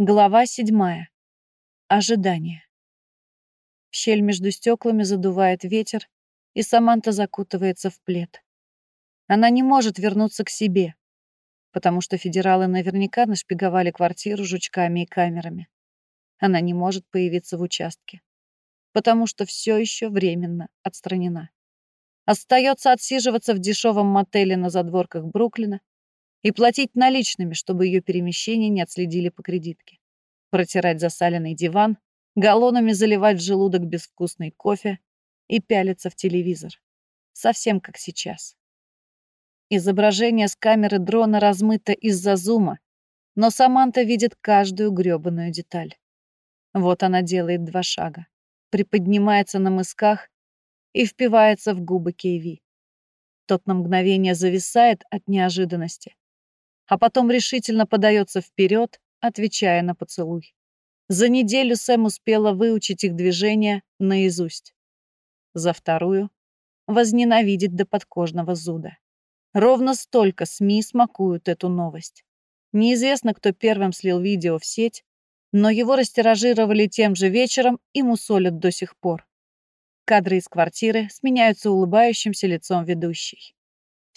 Глава седьмая. Ожидание. В щель между стеклами задувает ветер, и Саманта закутывается в плед. Она не может вернуться к себе, потому что федералы наверняка нашпиговали квартиру жучками и камерами. Она не может появиться в участке, потому что все еще временно отстранена. Остается отсиживаться в дешевом мотеле на задворках Бруклина, и платить наличными, чтобы ее перемещение не отследили по кредитке. Протирать засаленный диван, галлонами заливать в желудок безвкусный кофе и пялиться в телевизор. Совсем как сейчас. Изображение с камеры дрона размыто из-за зума, но Саманта видит каждую грёбаную деталь. Вот она делает два шага, приподнимается на мысках и впивается в губы Кейви. Тот на мгновение зависает от неожиданности, а потом решительно подается вперед, отвечая на поцелуй. За неделю Сэм успела выучить их движения наизусть. За вторую возненавидит до подкожного зуда. Ровно столько СМИ смакуют эту новость. Неизвестно, кто первым слил видео в сеть, но его растиражировали тем же вечером и мусолят до сих пор. Кадры из квартиры сменяются улыбающимся лицом ведущей.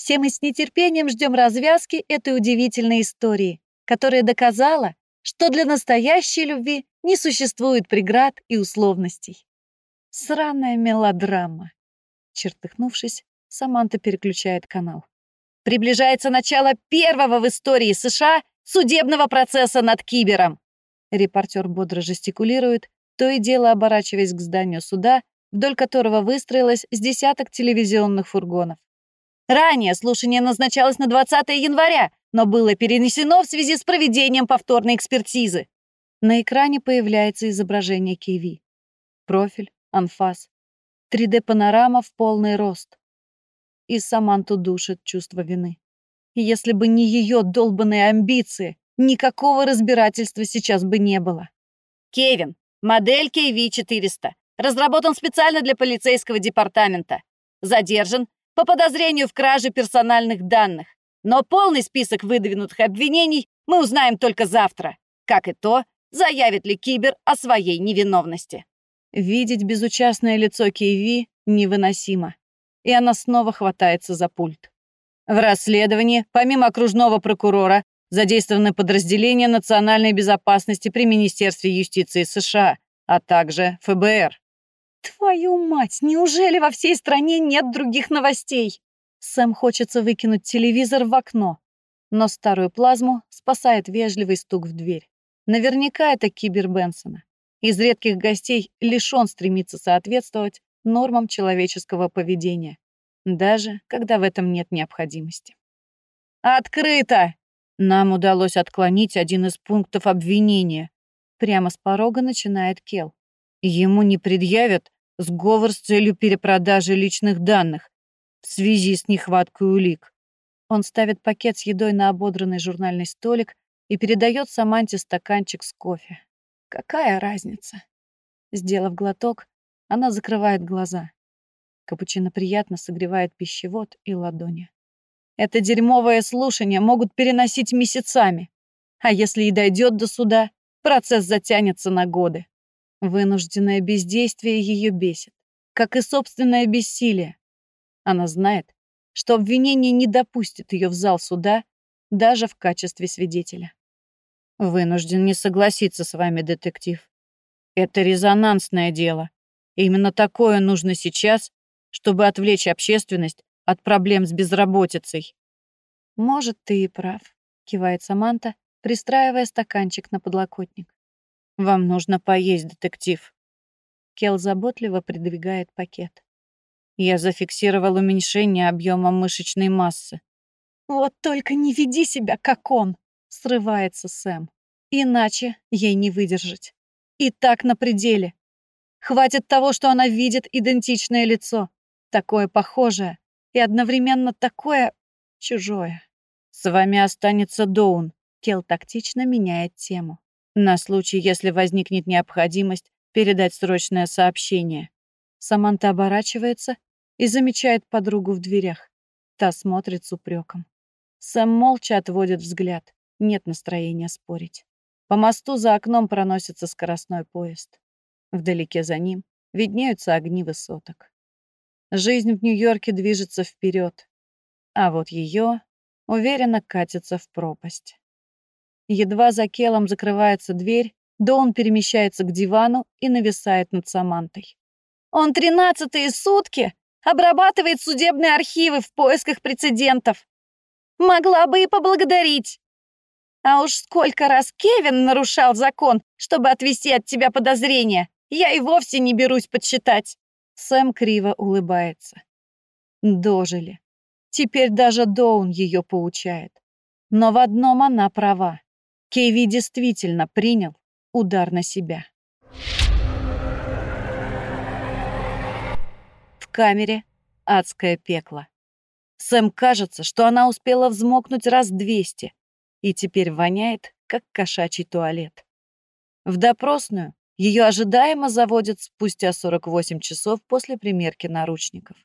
Все мы с нетерпением ждем развязки этой удивительной истории, которая доказала, что для настоящей любви не существует преград и условностей. Сраная мелодрама. Чертыхнувшись, Саманта переключает канал. Приближается начало первого в истории США судебного процесса над кибером. Репортер бодро жестикулирует, то и дело оборачиваясь к зданию суда, вдоль которого выстроилось с десяток телевизионных фургонов. Ранее слушание назначалось на 20 января, но было перенесено в связи с проведением повторной экспертизы. На экране появляется изображение Киви. Профиль, анфас, 3D-панорама в полный рост. И Саманту душит чувство вины. Если бы не ее долбанные амбиции, никакого разбирательства сейчас бы не было. Кевин, модель KV-400. Разработан специально для полицейского департамента. Задержан по подозрению в краже персональных данных. Но полный список выдвинутых обвинений мы узнаем только завтра. Как и то, заявит ли Кибер о своей невиновности. Видеть безучастное лицо Киеви невыносимо, и она снова хватается за пульт. В расследовании, помимо окружного прокурора, задействованы подразделения национальной безопасности при Министерстве юстиции США, а также ФБР. Твою мать, неужели во всей стране нет других новостей? Сэм хочется выкинуть телевизор в окно, но старую плазму спасает вежливый стук в дверь. Наверняка это Кибер Бенсона. Из редких гостей лишь он стремится соответствовать нормам человеческого поведения, даже когда в этом нет необходимости. «Открыто!» Нам удалось отклонить один из пунктов обвинения. Прямо с порога начинает Кел. Ему не предъявят сговор с целью перепродажи личных данных в связи с нехваткой улик. Он ставит пакет с едой на ободранный журнальный столик и передает Саманте стаканчик с кофе. Какая разница? Сделав глоток, она закрывает глаза. Капучино приятно согревает пищевод и ладони. Это дерьмовое слушание могут переносить месяцами. А если и дойдет до суда, процесс затянется на годы. Вынужденное бездействие ее бесит, как и собственное бессилие. Она знает, что обвинение не допустит ее в зал суда даже в качестве свидетеля. Вынужден не согласиться с вами, детектив. Это резонансное дело. именно такое нужно сейчас, чтобы отвлечь общественность от проблем с безработицей. Может, ты и прав, кивает Саманта, пристраивая стаканчик на подлокотник. «Вам нужно поесть, детектив». Кел заботливо придвигает пакет. Я зафиксировал уменьшение объема мышечной массы. «Вот только не веди себя, как он!» — срывается Сэм. «Иначе ей не выдержать. И так на пределе. Хватит того, что она видит идентичное лицо, такое похожее и одновременно такое чужое. С вами останется Доун. Кел тактично меняет тему на случай, если возникнет необходимость передать срочное сообщение. Саманта оборачивается и замечает подругу в дверях. Та смотрит с упреком. Сэм молча отводит взгляд. Нет настроения спорить. По мосту за окном проносится скоростной поезд. Вдалеке за ним виднеются огни высоток. Жизнь в Нью-Йорке движется вперед, а вот ее уверенно катится в пропасть. Едва за Келом закрывается дверь, Доун перемещается к дивану и нависает над Самантой. «Он тринадцатые сутки обрабатывает судебные архивы в поисках прецедентов. Могла бы и поблагодарить. А уж сколько раз Кевин нарушал закон, чтобы отвести от тебя подозрения, я и вовсе не берусь подсчитать». Сэм криво улыбается. Дожили. Теперь даже Доун ее поучает. Но в одном она права. Кейви действительно принял удар на себя. В камере адское пекло. Сэм кажется, что она успела взмокнуть раз двести и теперь воняет, как кошачий туалет. В допросную ее ожидаемо заводят спустя 48 часов после примерки наручников.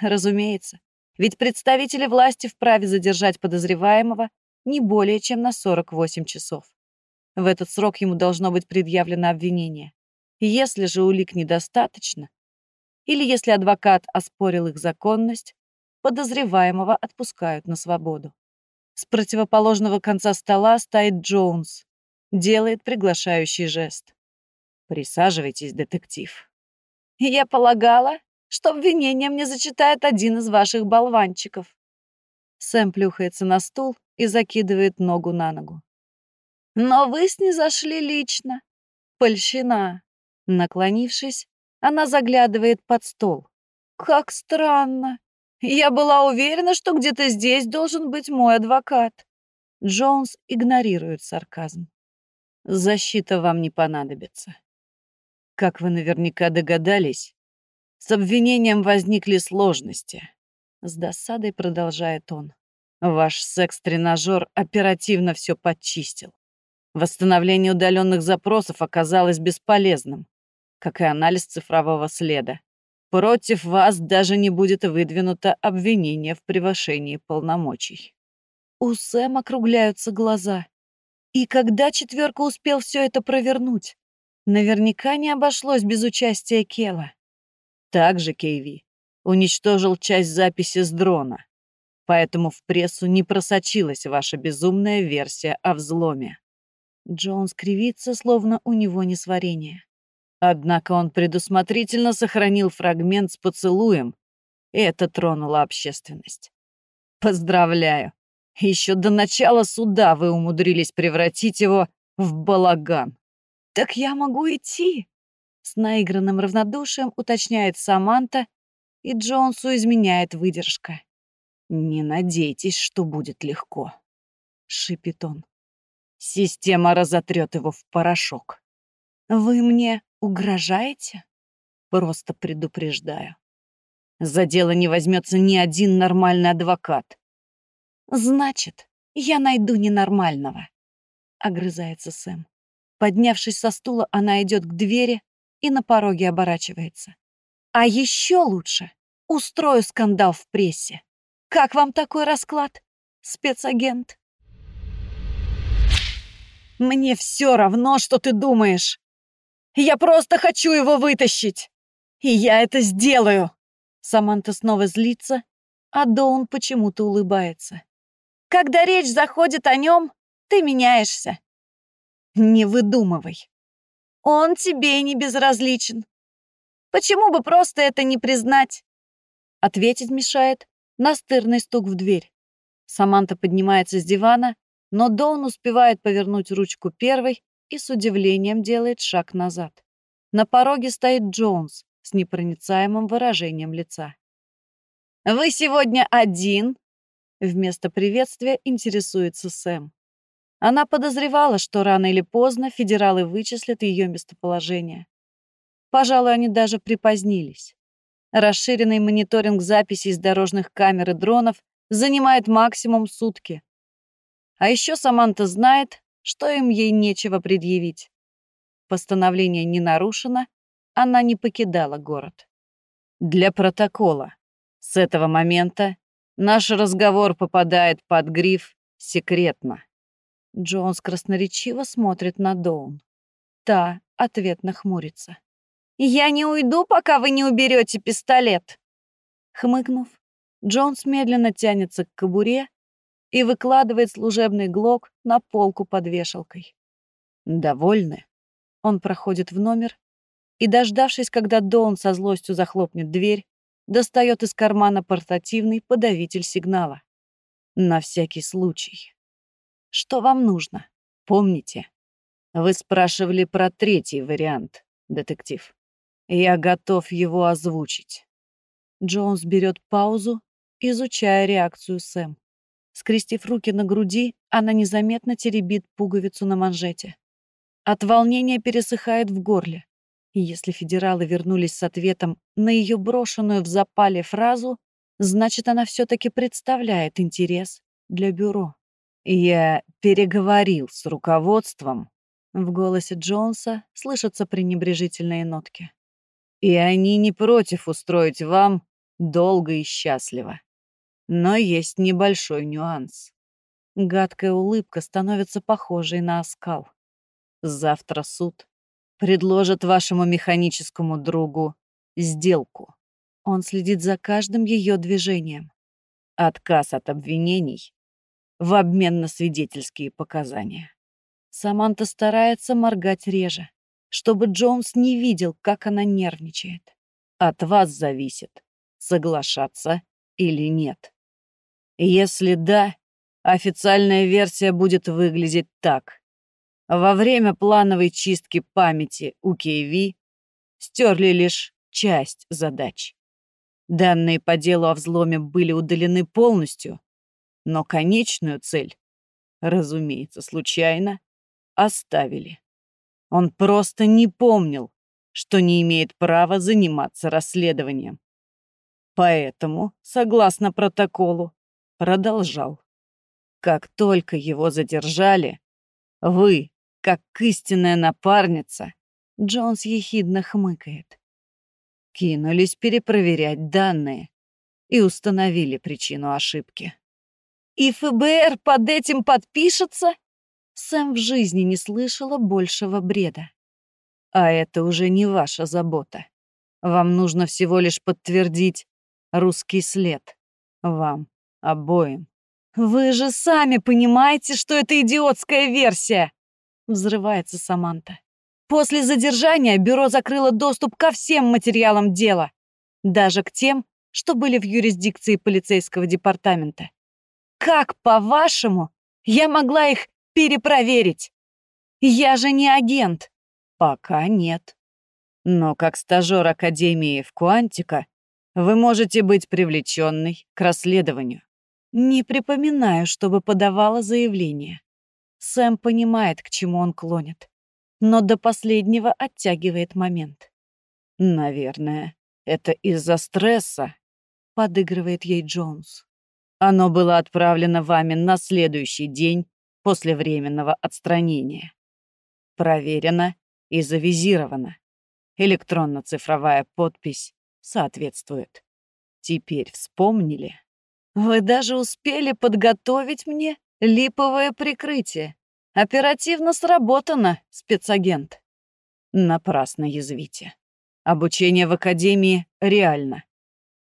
Разумеется, ведь представители власти вправе задержать подозреваемого не более чем на 48 часов. В этот срок ему должно быть предъявлено обвинение. Если же улик недостаточно, или если адвокат оспорил их законность, подозреваемого отпускают на свободу. С противоположного конца стола стоит Джонс, делает приглашающий жест. «Присаживайтесь, детектив». «Я полагала, что обвинение мне зачитает один из ваших болванчиков». Сэм плюхается на стул и закидывает ногу на ногу. «Но вы снизошли лично. Польщина». Наклонившись, она заглядывает под стол. «Как странно. Я была уверена, что где-то здесь должен быть мой адвокат». Джонс игнорирует сарказм. «Защита вам не понадобится. Как вы наверняка догадались, с обвинением возникли сложности. С досадой продолжает он. Ваш секс-тренажер оперативно все подчистил. Восстановление удаленных запросов оказалось бесполезным, как и анализ цифрового следа. Против вас даже не будет выдвинуто обвинение в превышении полномочий. У Сэм округляются глаза. И когда четверка успел все это провернуть? Наверняка не обошлось без участия Кела. Также Кейви уничтожил часть записи с дрона, поэтому в прессу не просочилась ваша безумная версия о взломе. Джонс кривится, словно у него несварение. Однако он предусмотрительно сохранил фрагмент с поцелуем, и это тронуло общественность. Поздравляю. Еще до начала суда вы умудрились превратить его в балаган. Так я могу идти, с наигранным равнодушием уточняет Саманта, и Джонсу изменяет выдержка. «Не надейтесь, что будет легко», — шипит он. «Система разотрет его в порошок». «Вы мне угрожаете?» «Просто предупреждаю. За дело не возьмется ни один нормальный адвокат». «Значит, я найду ненормального», — огрызается Сэм. Поднявшись со стула, она идет к двери, и на пороге оборачивается. А еще лучше устрою скандал в прессе. Как вам такой расклад, спецагент? Мне все равно, что ты думаешь. Я просто хочу его вытащить. И я это сделаю. Саманта снова злится, а Доун почему-то улыбается. Когда речь заходит о нем, ты меняешься. Не выдумывай. Он тебе не безразличен. Почему бы просто это не признать? Ответить мешает настырный стук в дверь. Саманта поднимается с дивана, но Доун успевает повернуть ручку первой и с удивлением делает шаг назад. На пороге стоит Джонс с непроницаемым выражением лица. «Вы сегодня один?» Вместо приветствия интересуется Сэм. Она подозревала, что рано или поздно федералы вычислят ее местоположение. Пожалуй, они даже припозднились. Расширенный мониторинг записей с дорожных камер и дронов занимает максимум сутки. А еще Саманта знает, что им ей нечего предъявить. Постановление не нарушено, она не покидала город. Для протокола. С этого момента наш разговор попадает под гриф «секретно». Джонс красноречиво смотрит на Доун. Та ответно хмурится. «Я не уйду, пока вы не уберете пистолет!» Хмыкнув, Джонс медленно тянется к кобуре и выкладывает служебный глок на полку под вешалкой. «Довольны?» Он проходит в номер и, дождавшись, когда Доун со злостью захлопнет дверь, достает из кармана портативный подавитель сигнала. На всякий случай. Что вам нужно? Помните? Вы спрашивали про третий вариант, детектив. Я готов его озвучить. Джонс берет паузу, изучая реакцию Сэм. Скрестив руки на груди, она незаметно теребит пуговицу на манжете. От волнения пересыхает в горле. И если федералы вернулись с ответом на ее брошенную в запале фразу, значит, она все-таки представляет интерес для бюро. «Я переговорил с руководством», — в голосе Джонса слышатся пренебрежительные нотки. «И они не против устроить вам долго и счастливо. Но есть небольшой нюанс. Гадкая улыбка становится похожей на оскал. Завтра суд предложит вашему механическому другу сделку. Он следит за каждым ее движением. Отказ от обвинений в обмен на свидетельские показания. Саманта старается моргать реже, чтобы Джонс не видел, как она нервничает. От вас зависит, соглашаться или нет. Если да, официальная версия будет выглядеть так. Во время плановой чистки памяти у КВ стерли лишь часть задач. Данные по делу о взломе были удалены полностью, но конечную цель, разумеется, случайно, оставили. Он просто не помнил, что не имеет права заниматься расследованием. Поэтому, согласно протоколу, продолжал. Как только его задержали, вы, как истинная напарница, Джонс ехидно хмыкает, кинулись перепроверять данные и установили причину ошибки. И ФБР под этим подпишется? Сэм в жизни не слышала большего бреда. А это уже не ваша забота. Вам нужно всего лишь подтвердить русский след. Вам Обоим. «Вы же сами понимаете, что это идиотская версия!» Взрывается Саманта. После задержания бюро закрыло доступ ко всем материалам дела, даже к тем, что были в юрисдикции полицейского департамента. Как, по-вашему, я могла их перепроверить? Я же не агент. Пока нет. Но как стажер Академии в Куантика вы можете быть привлеченной к расследованию. Не припоминаю, чтобы подавала заявление. Сэм понимает, к чему он клонит, но до последнего оттягивает момент. «Наверное, это из-за стресса», — подыгрывает ей Джонс. «Оно было отправлено вами на следующий день после временного отстранения. Проверено и завизировано. Электронно-цифровая подпись соответствует. Теперь вспомнили?» Вы даже успели подготовить мне липовое прикрытие. Оперативно сработано, спецагент. Напрасно язвите. Обучение в академии реально,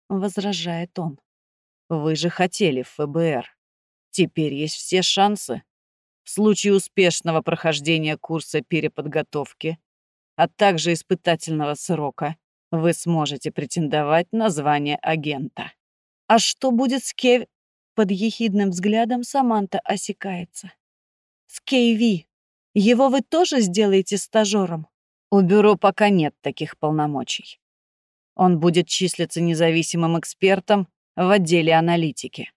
возражает он. Вы же хотели в ФБР. Теперь есть все шансы. В случае успешного прохождения курса переподготовки, а также испытательного срока, вы сможете претендовать на звание агента. А что будет с Кев... Под ехидным взглядом Саманта осекается. С Кейви. Его вы тоже сделаете стажером? У бюро пока нет таких полномочий. Он будет числиться независимым экспертом в отделе аналитики.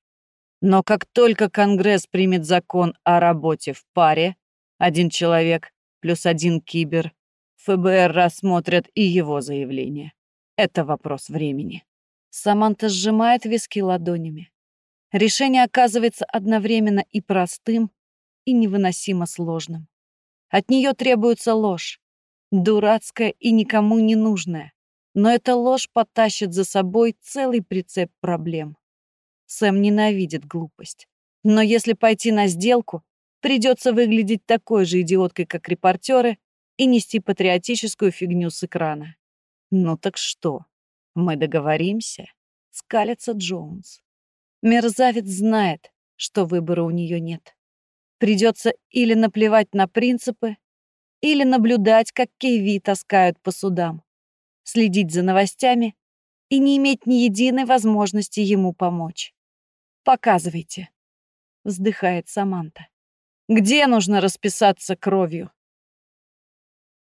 Но как только Конгресс примет закон о работе в паре, один человек плюс один кибер, ФБР рассмотрят и его заявление. Это вопрос времени. Саманта сжимает виски ладонями. Решение оказывается одновременно и простым, и невыносимо сложным. От нее требуется ложь, дурацкая и никому не нужная. Но эта ложь потащит за собой целый прицеп проблем. Сэм ненавидит глупость. Но если пойти на сделку, придется выглядеть такой же идиоткой, как репортеры, и нести патриотическую фигню с экрана. Ну так что, мы договоримся? Скалится Джонс. Мерзавец знает, что выбора у нее нет. Придется или наплевать на принципы, или наблюдать, как Кейви таскают по судам, следить за новостями и не иметь ни единой возможности ему помочь. «Показывайте», — вздыхает Саманта. «Где нужно расписаться кровью?»